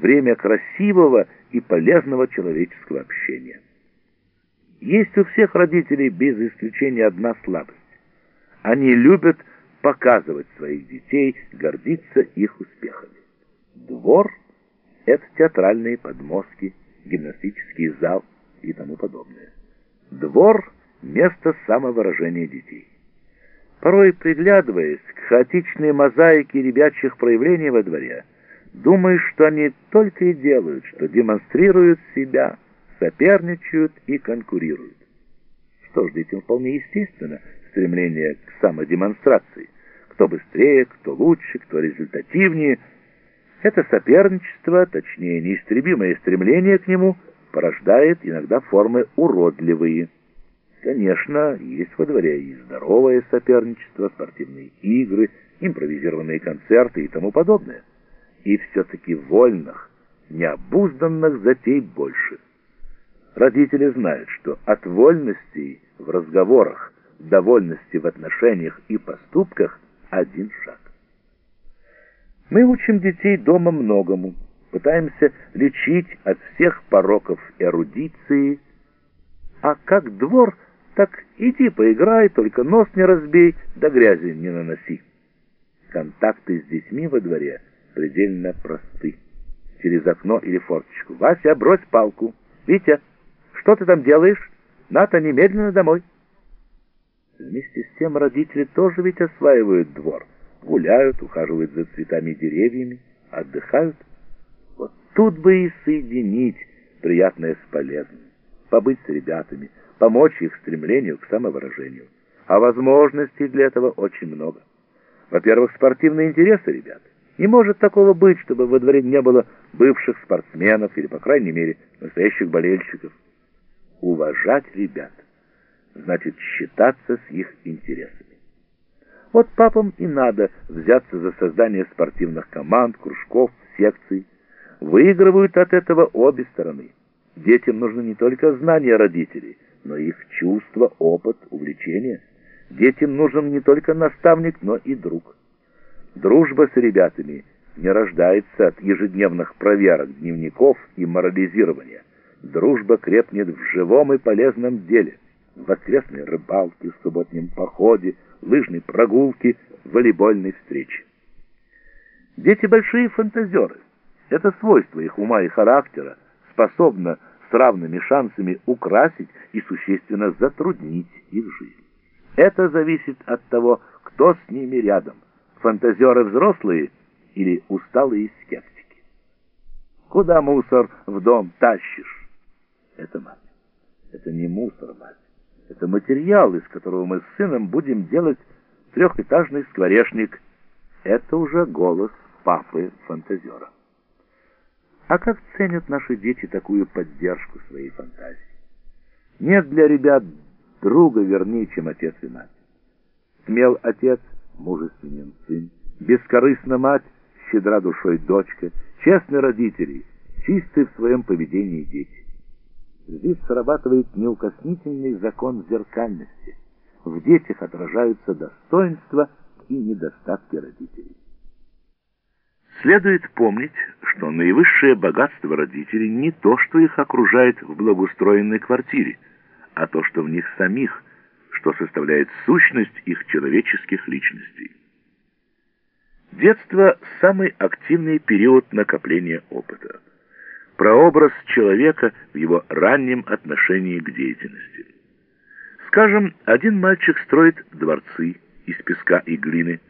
время красивого и полезного человеческого общения. Есть у всех родителей без исключения одна слабость. Они любят показывать своих детей, гордиться их успехами. Двор — это театральные подмостки, гимнастический зал и тому подобное. Двор — место самовыражения детей. Порой, приглядываясь к хаотичной мозаике ребячьих проявлений во дворе, думаешь, что они только и делают, что демонстрируют себя, соперничают и конкурируют. Что ж, детям вполне естественно стремление к самодемонстрации. Кто быстрее, кто лучше, кто результативнее. Это соперничество, точнее неистребимое стремление к нему, порождает иногда формы уродливые. Конечно, есть во дворе и здоровое соперничество, спортивные игры, импровизированные концерты и тому подобное. И все-таки вольных, необузданных затей больше. Родители знают, что от вольностей в разговорах до вольности в отношениях и поступках один шаг. Мы учим детей дома многому, пытаемся лечить от всех пороков эрудиции, а как двор – так иди поиграй, только нос не разбей, да грязи не наноси. Контакты с детьми во дворе предельно просты. Через окно или форточку. Вася, брось палку. Витя, что ты там делаешь? Ната, немедленно домой. Вместе с тем родители тоже ведь осваивают двор. Гуляют, ухаживают за цветами и деревьями, отдыхают. Вот тут бы и соединить приятное с полезным. Побыть с ребятами, помочь их стремлению к самовыражению. А возможностей для этого очень много. Во-первых, спортивные интересы ребят. Не может такого быть, чтобы во дворе не было бывших спортсменов или, по крайней мере, настоящих болельщиков. Уважать ребят значит считаться с их интересами. Вот папам и надо взяться за создание спортивных команд, кружков, секций. Выигрывают от этого обе стороны. Детям нужно не только знания родителей – но их чувство, опыт, увлечение. Детям нужен не только наставник, но и друг. Дружба с ребятами не рождается от ежедневных проверок, дневников и морализирования. Дружба крепнет в живом и полезном деле. В воскресной рыбалке, в субботнем походе, лыжной прогулке, волейбольной встрече. Дети большие фантазеры. Это свойство их ума и характера способно с равными шансами украсить и существенно затруднить их жизнь. Это зависит от того, кто с ними рядом, фантазеры взрослые или усталые скептики. Куда мусор в дом тащишь? Это мать. Это не мусор, мать. Это материал, из которого мы с сыном будем делать трехэтажный скворечник. Это уже голос папы-фантазера. А как ценят наши дети такую поддержку своей фантазии? Нет для ребят друга вернее, чем отец и мать. Смел отец, мужественен сын, бескорыстна мать, щедра душой дочка, честны родители, чисты в своем поведении дети. Здесь срабатывает неукоснительный закон зеркальности. В детях отражаются достоинства и недостатки родителей. Следует помнить, что наивысшее богатство родителей не то, что их окружает в благоустроенной квартире, а то, что в них самих, что составляет сущность их человеческих личностей. Детство – самый активный период накопления опыта. Прообраз человека в его раннем отношении к деятельности. Скажем, один мальчик строит дворцы из песка и глины,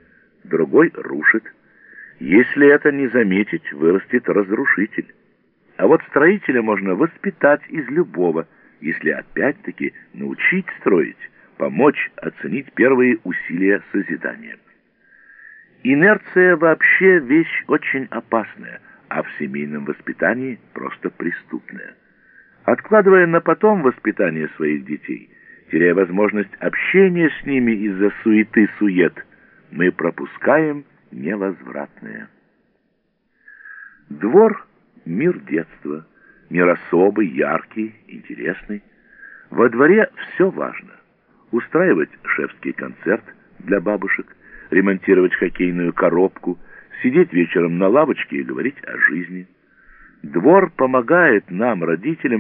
другой рушит – если это не заметить, вырастет разрушитель. А вот строителя можно воспитать из любого, если опять-таки научить строить, помочь оценить первые усилия созидания. Инерция вообще вещь очень опасная, а в семейном воспитании просто преступная. Откладывая на потом воспитание своих детей, теряя возможность общения с ними из-за суеты-сует, мы пропускаем невозвратное. Двор — мир детства, мир особый, яркий, интересный. Во дворе все важно. Устраивать шефский концерт для бабушек, ремонтировать хоккейную коробку, сидеть вечером на лавочке и говорить о жизни. Двор помогает нам, родителям,